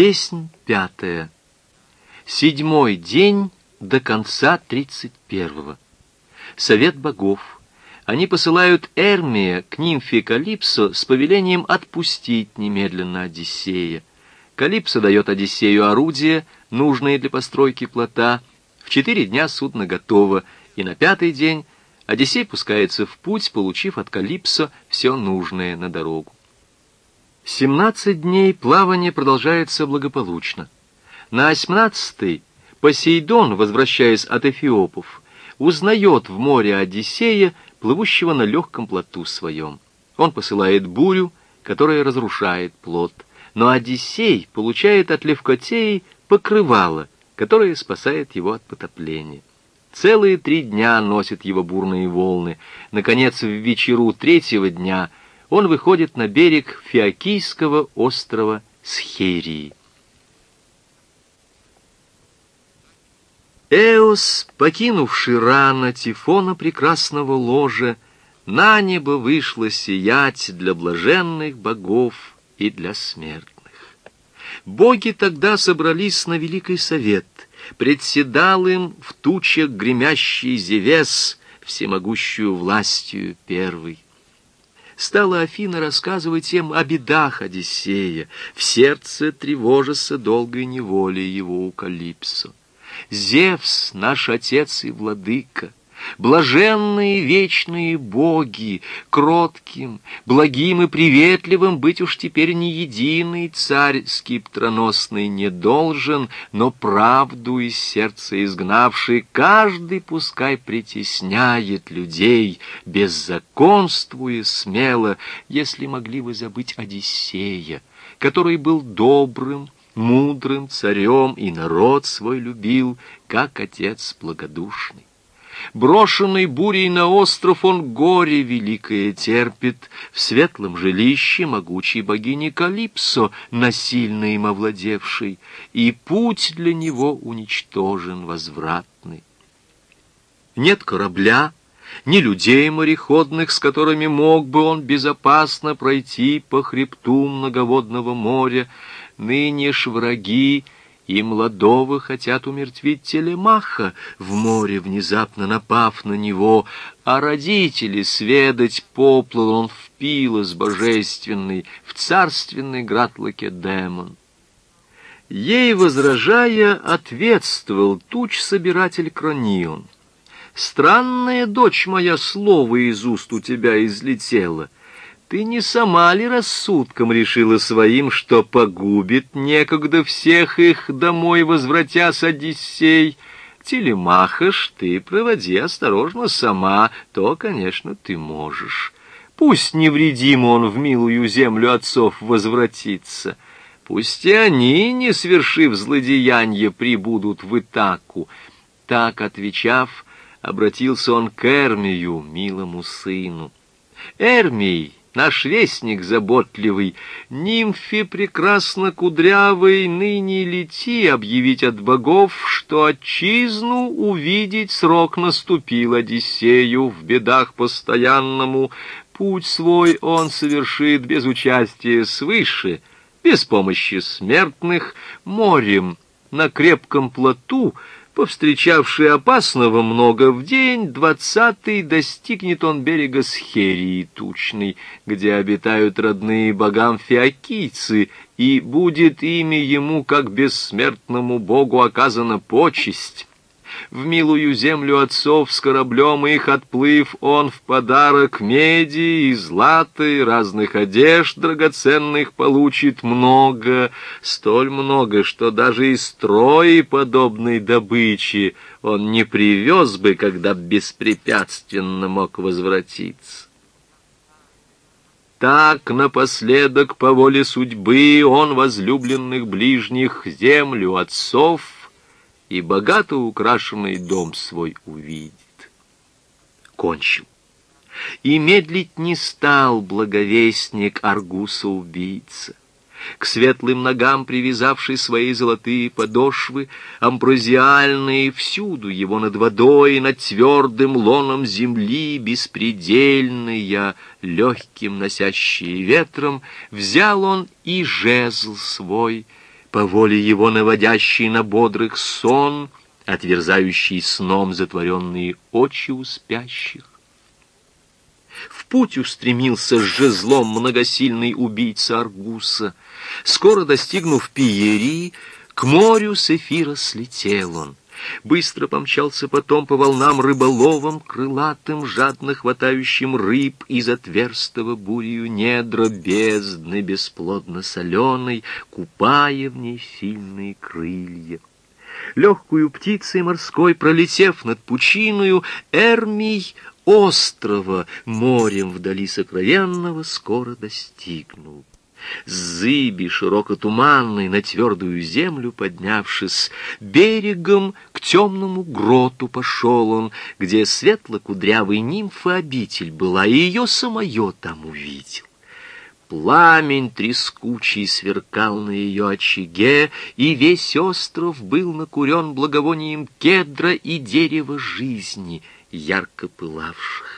Песнь пятая. Седьмой день до конца тридцать первого. Совет богов. Они посылают Эрмия к нимфе Калипсо с повелением отпустить немедленно Одиссея. Калипсо дает Одиссею орудие, нужное для постройки плота. В четыре дня судно готово, и на пятый день Одиссей пускается в путь, получив от Калипсо все нужное на дорогу. Семнадцать дней плавание продолжается благополучно. На осьмнадцатый Посейдон, возвращаясь от Эфиопов, узнает в море Одиссея, плывущего на легком плоту своем. Он посылает бурю, которая разрушает плот. Но Одиссей получает от Левкотеи покрывало, которое спасает его от потопления. Целые три дня носят его бурные волны. Наконец, в вечеру третьего дня он выходит на берег Фиокийского острова Схерии. Эос, покинувший рано Тифона прекрасного ложа, на небо вышло сиять для блаженных богов и для смертных. Боги тогда собрались на Великий Совет, председал им в тучах гремящий Зевес, всемогущую властью первый стала Афина рассказывать им о бедах Одиссея, в сердце тревожится долгой неволи его у Калипсо. Зевс, наш отец и владыка, Блаженные вечные боги, кротким, благим и приветливым быть уж теперь не единый царь скиптроносный не должен, но правду из сердца изгнавший, каждый пускай притесняет людей, беззаконствуя смело, если могли вы забыть Одиссея, который был добрым, мудрым царем и народ свой любил, как отец благодушный. Брошенный бурей на остров он горе великое терпит, В светлом жилище могучей богини Калипсо, Насильно им овладевшей, И путь для него уничтожен возвратный. Нет корабля, ни людей мореходных, с которыми мог бы он безопасно пройти по хребту многоводного моря, ныне ж враги и молодого хотят умертвить телемаха, в море внезапно напав на него, а родители сведать поплыл он в пилос божественный, в царственный град Лакедемон. Ей, возражая, ответствовал туч-собиратель Кронион. «Странная дочь моя слово из уст у тебя излетела». Ты не сама ли рассудком решила своим, что погубит некогда всех их домой, возвратясь Одиссей? Телемахаш ты проводи осторожно сама, то, конечно, ты можешь. Пусть невредим он в милую землю отцов возвратится. Пусть и они, не свершив злодеяние, прибудут в Итаку. Так, отвечав, обратился он к Эрмию, милому сыну. Эрмий, наш вестник заботливый, нимфе прекрасно кудрявой, ныне лети объявить от богов, что отчизну увидеть срок наступил Одиссею в бедах постоянному, путь свой он совершит без участия свыше, без помощи смертных, морем, на крепком плоту, повстречавший опасного много в день, двадцатый достигнет он берега Схерии тучной, где обитают родные богам фиокийцы, и будет ими ему, как бессмертному богу, оказана почесть в милую землю отцов с кораблем их отплыв, он в подарок меди и злата и разных одежд драгоценных получит много, столь много, что даже из строи подобной добычи он не привез бы, когда беспрепятственно мог возвратиться. Так напоследок по воле судьбы он возлюбленных ближних землю отцов и богато украшенный дом свой увидит. Кончил. И медлить не стал благовестник Аргуса-убийца. К светлым ногам привязавший свои золотые подошвы, амброзиальные всюду его над водой, над твердым лоном земли, беспредельные, легким носящие ветром, взял он и жезл свой — по воле его наводящий на бодрых сон, отверзающий сном затворенные очи у спящих. В путь устремился с жезлом многосильный убийца Аргуса. Скоро достигнув Пиерии, к морю с эфира слетел он. Быстро помчался потом по волнам рыболовом, крылатым, жадно хватающим рыб из отверстого бурью недра бездны бесплодно соленой, купая в ней сильные крылья. Легкую птицей морской, пролетев над пучиною, Эрмий острова морем вдали сокровенного скоро достигнул. Зыби, широко туманной, на твердую землю поднявшись, берегом к темному гроту пошел он, где светло-кудрявый нимфа обитель была, и ее самое там увидел. Пламень трескучий сверкал на ее очаге, и весь остров был накурен благовонием кедра и дерева жизни, ярко пылавших.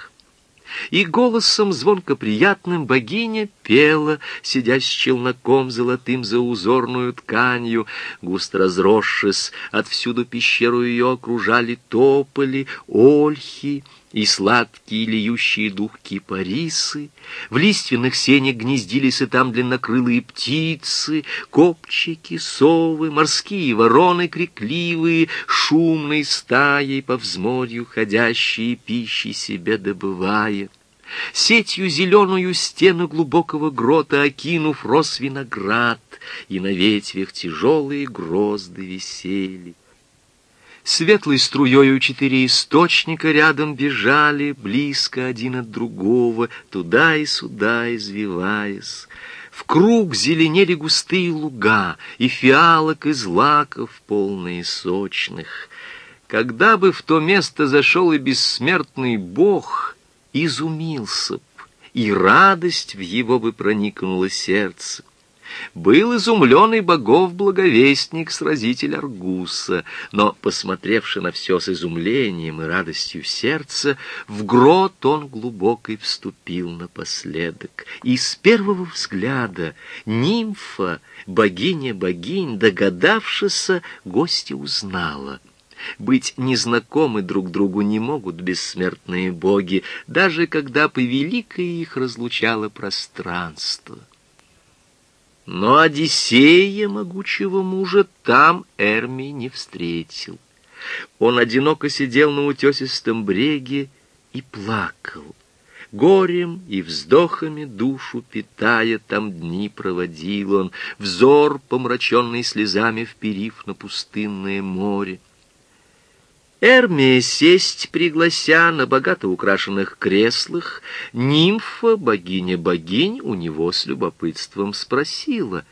И голосом звонко приятным богиня пела, сидя с челноком золотым за узорную тканью, густо разросшись, отвсюду пещеру ее окружали тополи, ольхи, и сладкие льющие дух кипарисы, в лиственных сенях гнездились и там длиннокрылые птицы, копчики, совы, морские вороны крикливые, шумной стаей по взморью ходящие пищи себе добывая. Сетью зеленую стену глубокого грота окинув, рос виноград, и на ветвях тяжелые грозды висели. Светлой струёю четыре источника рядом бежали, близко один от другого, туда и сюда извиваясь. В круг зеленели густые луга, и фиалок, и злаков, полные сочных. Когда бы в то место зашел и бессмертный бог, изумился б, и радость в его бы проникнула сердце был изумленный богов благовестник, сразитель Аргуса, но, посмотревши на все с изумлением и радостью сердца, в грот он глубокой вступил напоследок, и с первого взгляда нимфа, богиня богинь, догадавшися, гостя узнала — быть незнакомы друг другу не могут бессмертные боги, даже когда по великое их разлучало пространство. Но Одиссея, могучего мужа, там Эрми не встретил. Он одиноко сидел на утесистом бреге и плакал. Горем и вздохами душу питая, там дни проводил он, взор, помраченный слезами, вперив на пустынное море. Эрмия сесть приглася на богато украшенных креслах, нимфа, богиня богинь, у него с любопытством спросила.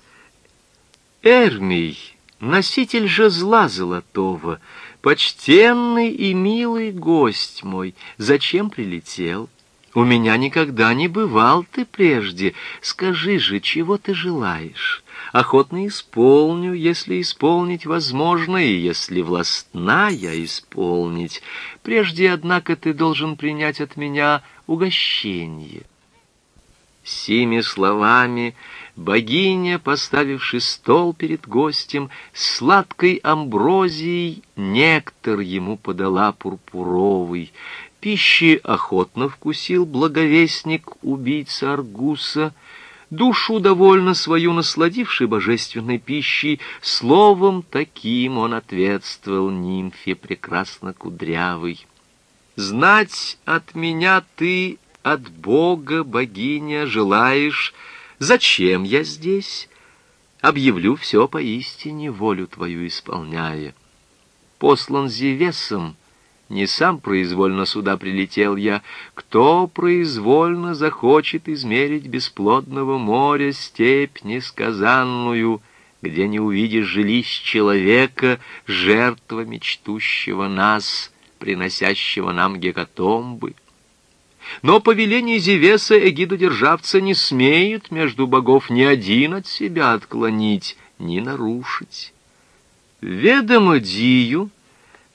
«Эрмий, носитель же зла золотого, почтенный и милый гость мой, зачем прилетел?» У меня никогда не бывал ты прежде. Скажи же, чего ты желаешь? охотно исполню, если исполнить возможно, и если властна я исполнить. Прежде, однако, ты должен принять от меня угощение». Сими словами богиня, поставивши стол перед гостем, сладкой амброзией нектар ему подала пурпуровый. Пищи охотно вкусил благовестник убийца Аргуса — душу довольно свою насладивший божественной пищей, словом таким он ответствовал нимфе прекрасно кудрявый. «Знать от меня ты, от Бога, богиня, желаешь, зачем я здесь? Объявлю все поистине, волю твою исполняя. Послан Зевесом, — не сам произвольно сюда прилетел я. Кто произвольно захочет измерить бесплодного моря степь несказанную, где не увидишь жилищ человека, жертва мечтущего нас, приносящего нам гекатомбы? Но повеление Зевеса эгидодержавца не смеет между богов ни один от себя отклонить, ни нарушить. Ведомо Дию,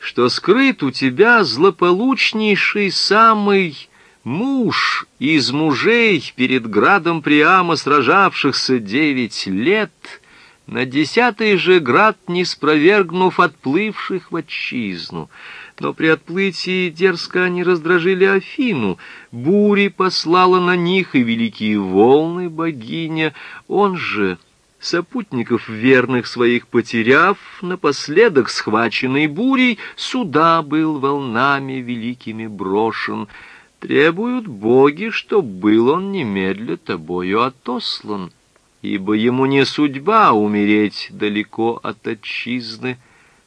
что скрыт у тебя злополучнейший самый муж из мужей перед градом Приама сражавшихся девять лет, На десятый же град, не спровергнув отплывших в отчизну, но при отплытии дерзко они раздражили Афину. Бури послала на них и великие волны богиня. Он же, сопутников верных своих потеряв, напоследок схваченный бурей, суда был волнами великими брошен. Требуют боги, чтоб был он немедля тобою отослан ибо ему не судьба умереть далеко от отчизны,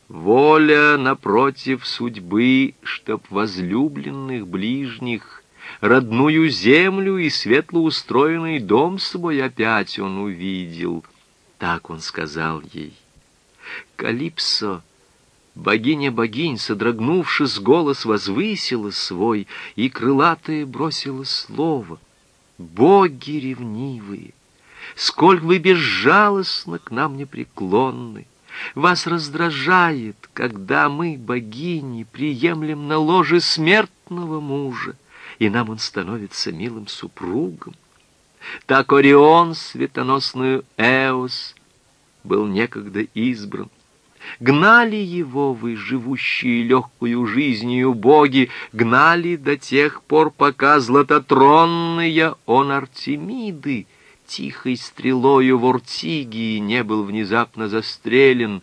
воля, напротив судьбы, чтоб возлюбленных ближних, родную землю и светло устроенный дом свой опять он увидел. Так он сказал ей. Калипсо, богиня богинь, содрогнувшись, голос возвысила свой, и крылатое бросила слово. Боги ревнивые! сколь вы безжалостно к нам непреклонны. Вас раздражает, когда мы, богини, приемлем на ложе смертного мужа, и нам он становится милым супругом. Так Орион, светоносную Эос, был некогда избран. Гнали его вы, живущие легкую жизнью боги, гнали до тех пор, пока златотронные он Артемиды тихой стрелою в Ортигии не был внезапно застрелен.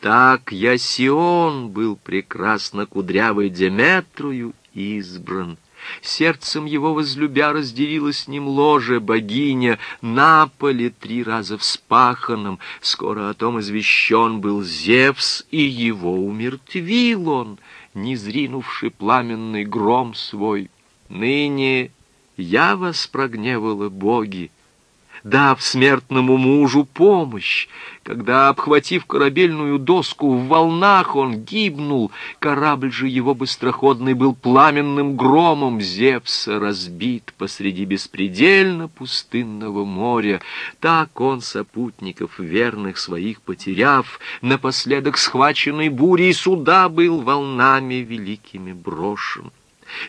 Так Ясион был прекрасно кудрявой Деметрою избран. Сердцем его возлюбя разделила с ним ложе богиня, на поле три раза вспаханном. Скоро о том извещен был Зевс, и его умертвил он, не зринувший пламенный гром свой. Ныне я вас прогневала, боги, дав смертному мужу помощь. Когда, обхватив корабельную доску, в волнах он гибнул, корабль же его быстроходный был пламенным громом Зевса разбит посреди беспредельно пустынного моря. Так он сопутников верных своих потеряв, напоследок схваченный бурей суда был волнами великими брошен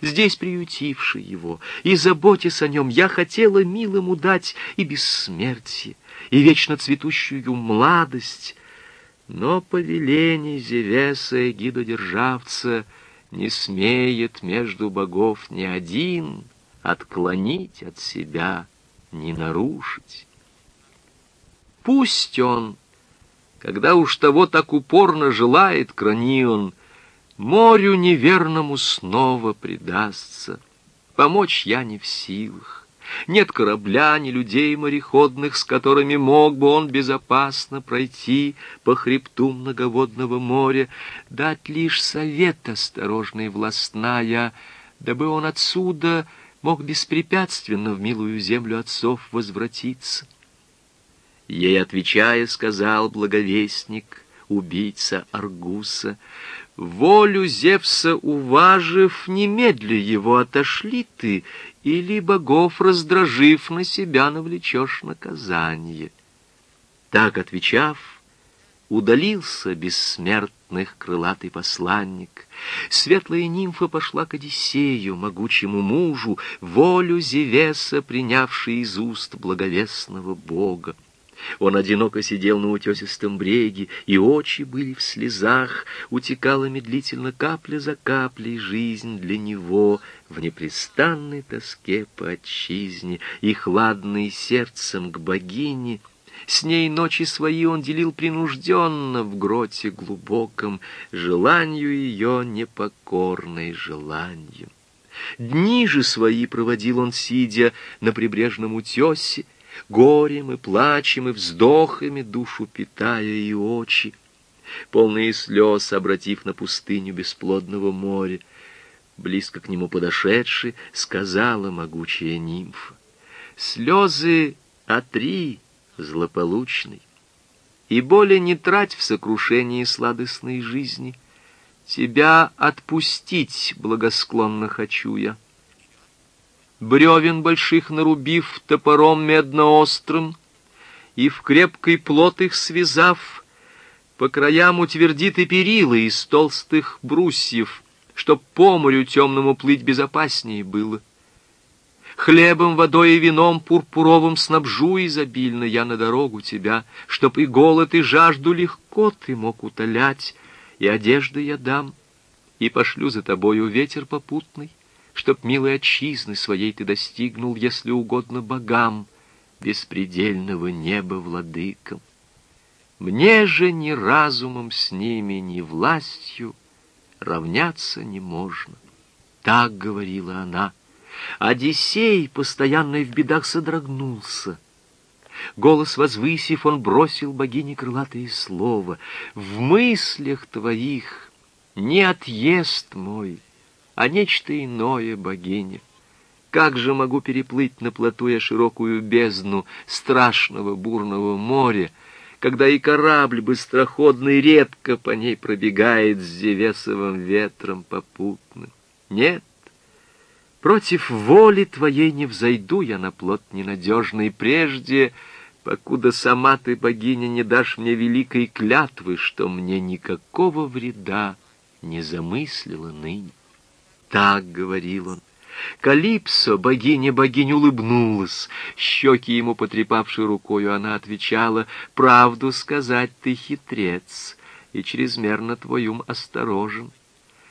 здесь приютивший его, и, заботясь о нем, я хотела милому дать и бессмертие, и вечно цветущую младость. Но повеление Зевеса и гидодержавца не смеет между богов ни один отклонить от себя, не нарушить. Пусть он, когда уж того так упорно желает Кранион, — Морю неверному снова предастся. Помочь я не в силах. Нет корабля, ни людей мореходных, с которыми мог бы он безопасно пройти по хребту многоводного моря, дать лишь совет осторожный властная, дабы он отсюда мог беспрепятственно в милую землю отцов возвратиться. Ей отвечая, сказал благовестник, убийца Аргуса, Волю Зевса уважив, немедля его отошли ты, или богов раздражив, на себя навлечешь наказание. Так, отвечав, удалился бессмертных крылатый посланник. Светлая нимфа пошла к Одиссею, могучему мужу, волю Зевеса, принявший из уст благовестного бога. Он одиноко сидел на утесистом бреге, и очи были в слезах, утекала медлительно капля за каплей жизнь для него в непрестанной тоске по отчизне и хладной сердцем к богине. С ней ночи свои он делил принужденно в гроте глубоком, желанию ее непокорной желанию. Дни же свои проводил он, сидя на прибрежном утесе, горем и плачем и вздохами душу питая и очи, полные слез, обратив на пустыню бесплодного моря. Близко к нему подошедший, сказала могучая нимфа, «Слезы отри, злополучный, и более не трать в сокрушении сладостной жизни. Тебя отпустить благосклонно хочу я» бревен больших нарубив топором медноострым, и в крепкой плот их связав, по краям утвердит и перила из толстых брусьев, чтоб по морю темному плыть безопаснее было. Хлебом, водой и вином пурпуровым снабжу изобильно я на дорогу тебя, Чтоб и голод, и жажду легко ты мог утолять, И одежды я дам, и пошлю за тобою ветер попутный, Чтоб милой отчизны своей ты достигнул, Если угодно богам, беспредельного неба владыкам. Мне же ни разумом с ними, ни властью равняться не можно. Так говорила она. Одиссей, постоянно в бедах, содрогнулся. Голос возвысив, он бросил богине крылатые слова. В мыслях твоих не отъезд мой, а нечто иное, богиня. Как же могу переплыть на плоту я широкую бездну страшного бурного моря, когда и корабль быстроходный редко по ней пробегает с Зевесовым ветром попутным? Нет, против воли твоей не взойду я на плот ненадежный прежде, покуда сама ты, богиня, не дашь мне великой клятвы, что мне никакого вреда не замыслила ныне. Так говорил он. Калипсо, богиня-богиня, улыбнулась. Щеки ему потрепавшей рукою, она отвечала, «Правду сказать ты хитрец, и чрезмерно твой ум осторожен.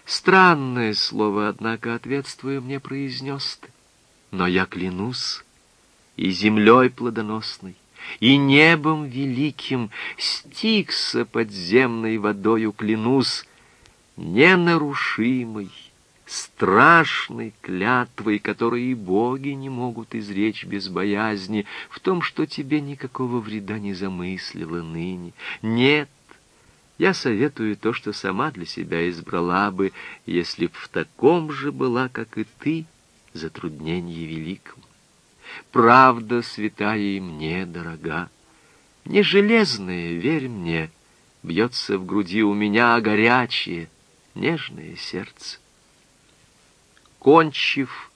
Странное слово, однако, ответствуя мне, произнес ты. Но я клянусь и землей плодоносной, и небом великим, стикса подземной водою клянусь, ненарушимой, страшной клятвой, которой и боги не могут изречь без боязни, в том, что тебе никакого вреда не замыслила ныне. Нет, я советую то, что сама для себя избрала бы, если б в таком же была, как и ты, затруднение великом. Правда святая и мне дорога. Не железная, верь мне, бьется в груди у меня, горячее, нежное сердце. Кончив,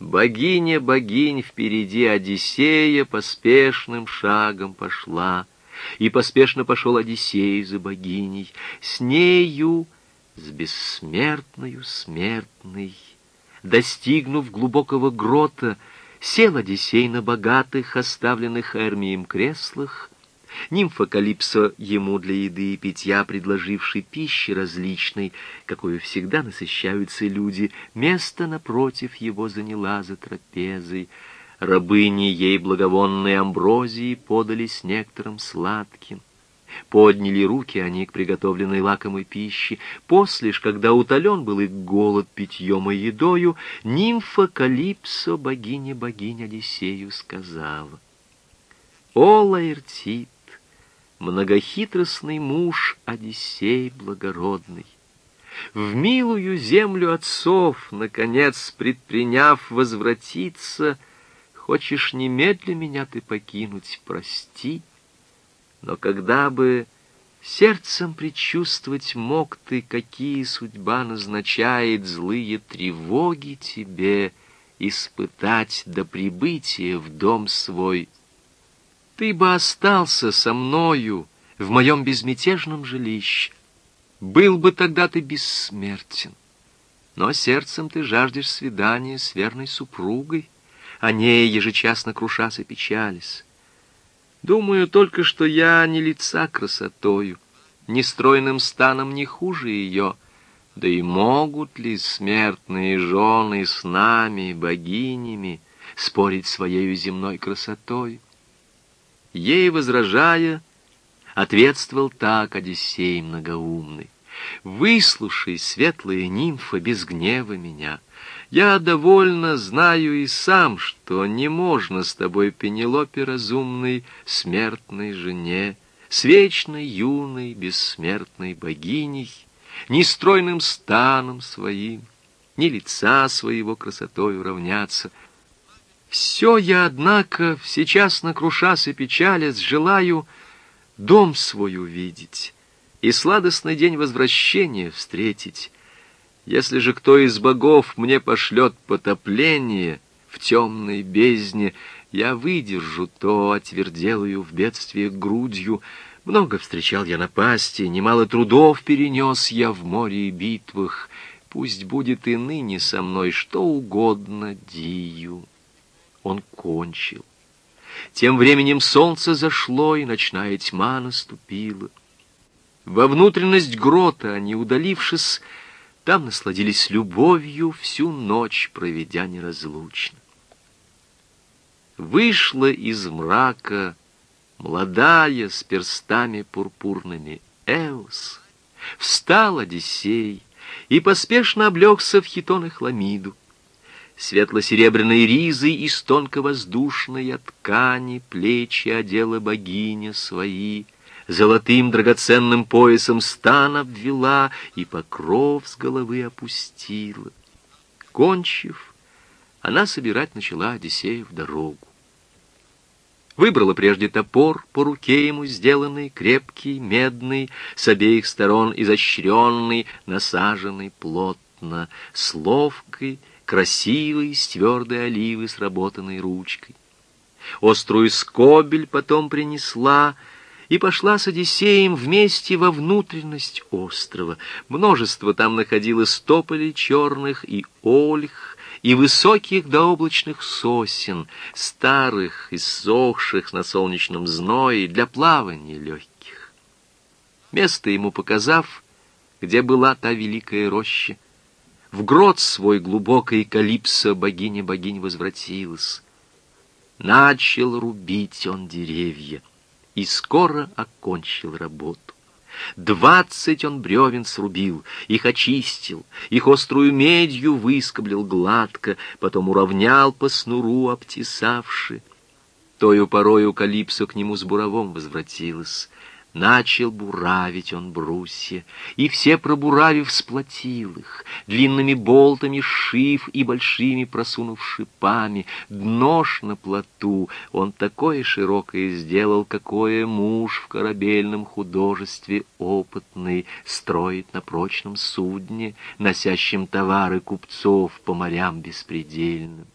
богиня богинь впереди Одиссея поспешным шагом пошла — и поспешно пошел Одиссей за богиней, с нею, с бессмертною смертной. Достигнув глубокого грота, сел Одиссей на богатых, оставленных Эрмием креслах, Нимфа Калипсо ему для еды и питья, предложившей пищи различной, какую всегда насыщаются люди, место напротив его заняла за трапезой — Рабыни ей благовонной амброзии подали с некоторым сладким. Подняли руки они к приготовленной лакомой пище. После ж, когда утолен был их голод питьем и едою, нимфа Калипсо, богиня-богинь Одиссею, сказала. «О, Лаэртит, многохитростный муж Одиссей благородный, в милую землю отцов, наконец, предприняв возвратиться, — Хочешь немедля меня ты покинуть, прости. Но когда бы сердцем предчувствовать мог ты, какие судьба назначает злые тревоги тебе испытать до прибытия в дом свой, ты бы остался со мною в моем безмятежном жилище. Был бы тогда ты бессмертен. Но сердцем ты жаждешь свидания с верной супругой, о ней ежечасно крушась и печались. Думаю только, что я не лица красотою, ни стройным станом не хуже ее, да и могут ли смертные жены с нами, богинями, спорить своею земной красотой? Ей возражая, ответствовал так Одиссей многоумный. «Выслушай, светлая нимфа, без гнева меня, я довольно знаю и сам, что не можно с тобой, Пенелопе разумной, смертной жене, с вечной юной бессмертной богиней, ни стройным станом своим, ни лица своего красотою равняться. Все я, однако, сейчас накрушась и печалясь, желаю дом свой увидеть и сладостный день возвращения встретить, если же кто из богов мне пошлет потопление в темной бездне, я выдержу то, отверделую в бедствии грудью. Много встречал я напасти, немало трудов перенес я в море и битвах. Пусть будет и ныне со мной что угодно, Дию. Он кончил. Тем временем солнце зашло, и ночная тьма наступила. Во внутренность грота они, удалившись, там насладились любовью, всю ночь проведя неразлучно. Вышла из мрака молодая с перстами пурпурными Эос. Встал Одиссей и поспешно облегся в хитон и хламиду. Светло-серебряной ризой из тонко-воздушной ткани плечи одела богиня свои, Золотым драгоценным поясом стан обвела и покров с головы опустила. Кончив, она собирать начала Одиссея в дорогу. Выбрала прежде топор, по руке ему сделанный, крепкий, медный, с обеих сторон изощренный, насаженный плотно, с ловкой, красивой, с твердой оливы сработанной ручкой. Острую скобель потом принесла и пошла с Одиссеем вместе во внутренность острова. Множество там находилось тополей черных и ольх, и высоких до облачных сосен, старых, и иссохших на солнечном зное для плавания легких. Место ему показав, где была та великая роща, в грот свой глубокой калипсо богиня-богинь возвратилась. Начал рубить он деревья и скоро окончил работу. Двадцать он бревен срубил, их очистил, их острую медью выскоблил гладко, потом уравнял по снуру обтесавши. Тою порою Калипсо к нему с буровом возвратилась. Начал буравить он брусья, и все пробуравив сплотил их, длинными болтами шив и большими просунув шипами, днош на плоту он такое широкое сделал, какое муж в корабельном художестве опытный строит на прочном судне, носящем товары купцов по морям беспредельным.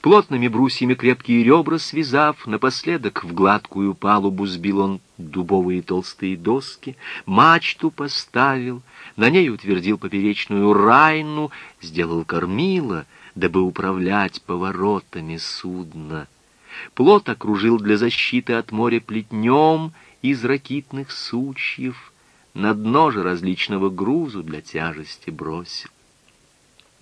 Плотными брусьями крепкие ребра связав, напоследок в гладкую палубу сбил он дубовые толстые доски, мачту поставил, на ней утвердил поперечную райну, сделал кормило, дабы управлять поворотами судна. Плот окружил для защиты от моря плетнем из ракитных сучьев, на дно же различного грузу для тяжести бросил.